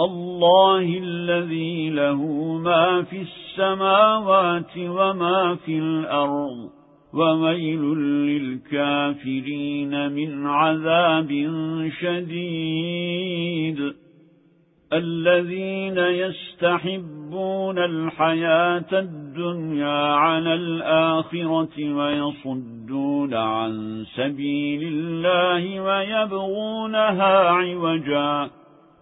الله الذي له ما في السماوات وما في الأرض وويل للكافرين من عذاب شديد. الذين يستحبون الحياة الدنيا على الآخرة ويصدون عن سبيل الله ويبغونها عوجا.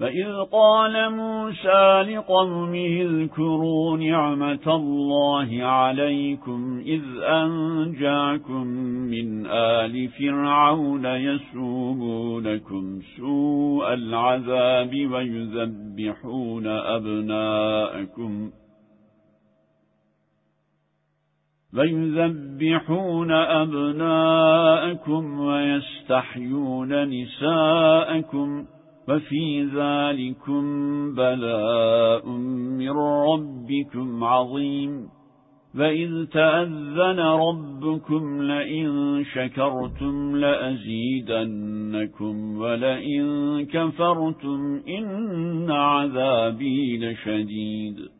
فإذ قال موسى لقومه اذكروا نعمة الله عليكم إذ أنجاكم من آل فرعون يسومونكم سوء العذاب ويذبحون أبناءكم ويذبحون أبناءكم ويستحيون نساءكم وفي ذلكم بلاء من ربكم عظيم. فإذ تأذن ربكم لئن شكرتم لأزيدنكم ولئن كفرتم إن عذابي لشديد.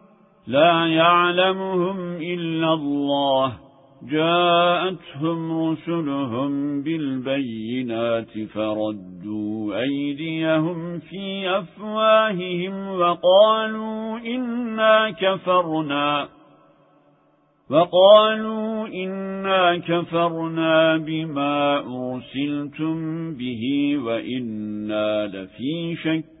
لا يعلمهم إلا الله. جاءتهم رسلهم بالبينات فردوا أيديهم في أفواههم وقالوا إنا كفرنا. وقالوا إنا كفرنا بما أرسلتم به وإنا لفي شك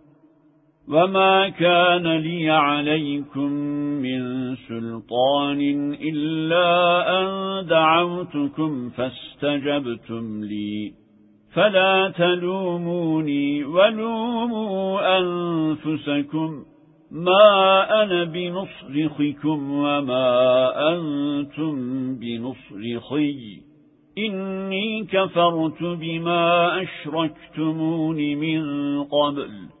وما كان لي عليكم من سلطان إلا أن دعوتكم فاستجبتم لي. فلا تلوموني ولوموا أنفسكم. ما أنا بنصرخكم وما أنتم بنصرخي إني كفرت بما أشركتمون من قبل.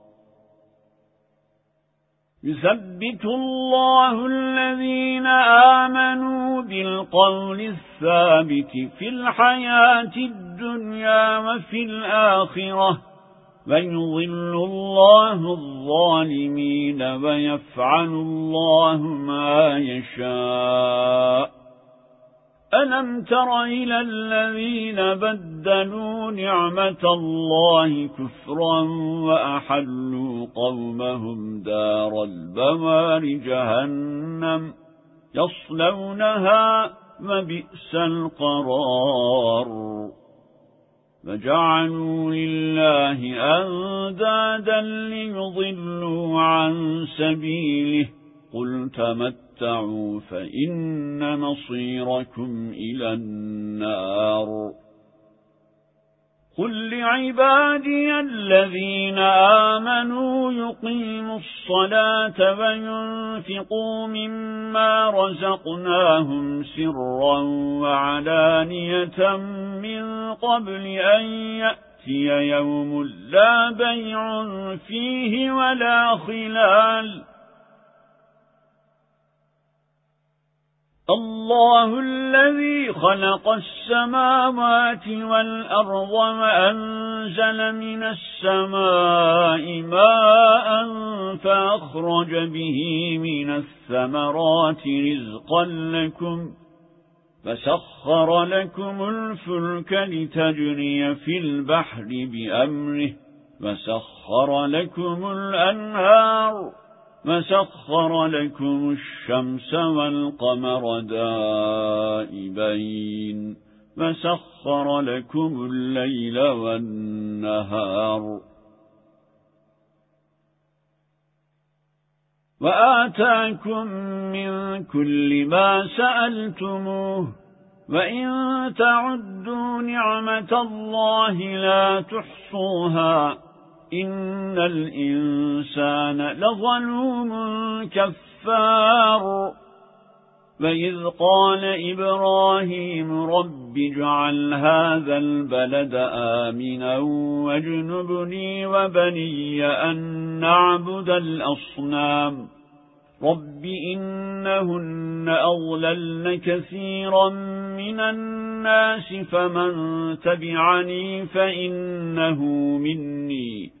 يثبت الله الذين آمنوا بالقول الثابت في الحياة الدنيا وفي الآخرة ويضل الله الظالمين ويفعل الله ما يشاء. ألم تر إلى الذين بدلوا نعمة الله كفرا وأحلوا قومهم دار البوار جهنم يصلونها وبئس القرار فجعلوا لله أندادا ليضلوا عن سبيله قل تمتعوا فإن مصيركم إلى النار. قل لعبادي الذين آمنوا يقيموا الصلاة وينفقوا مما رزقناهم سرا وعلانية من قبل أن يأتي يوم لا بيع فيه ولا خلال. الله الذي خلق السماوات والأرض وأنزل من السماء ماء فأخرج به من الثمرات رزقا لكم فسخر لكم الفلك لتجري في البحر بأمره فسخر لكم الأنهار فسخر لكم الشمس والقمر دائبين فسخر لكم الليل والنهار وآتاكم من كل ما سألتموه وإن تعدوا نعمة الله لا تحصوها إن الإنسان لظلوم كفار فإذ قال إبراهيم رب اجعل هذا البلد آمنا واجنبني وبني أن نعبد الأصنام رب إنهن أغللن كثيرا من الناس فمن تبعني فإنه مني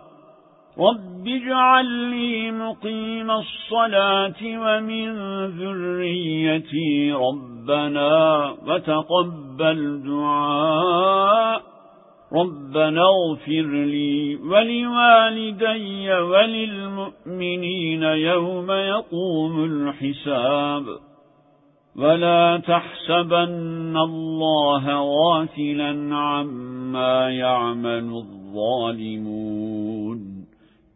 رب اجعل لي مقيم الصلاة ومن ذريتي ربنا وتقبل دعاء ربنا اغفر لي ولوالدي وللمؤمنين يوم يقوم الحساب ولا تحسبن الله غافلا عما يعمل الظالمون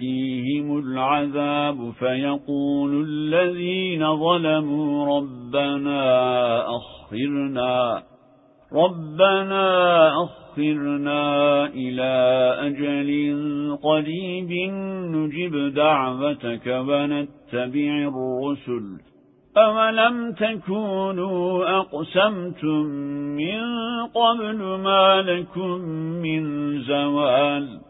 يأتيهم العذاب فيقول الذين ظلموا ربنا أخرنا ربنا أخرنا إلى أجل قريب نجب دعوتك ونتبع الرسل. أولم تكونوا أقسمتم من قبل ما لكم من زوال؟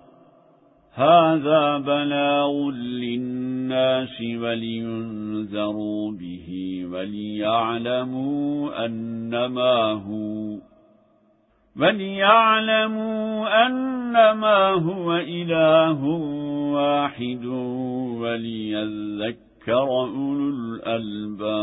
هذا بلاغ للناس ولينذروا به وليعلموا أنما هو وليعلموا أنما هو إله واحد وليذكر أولو الألباب.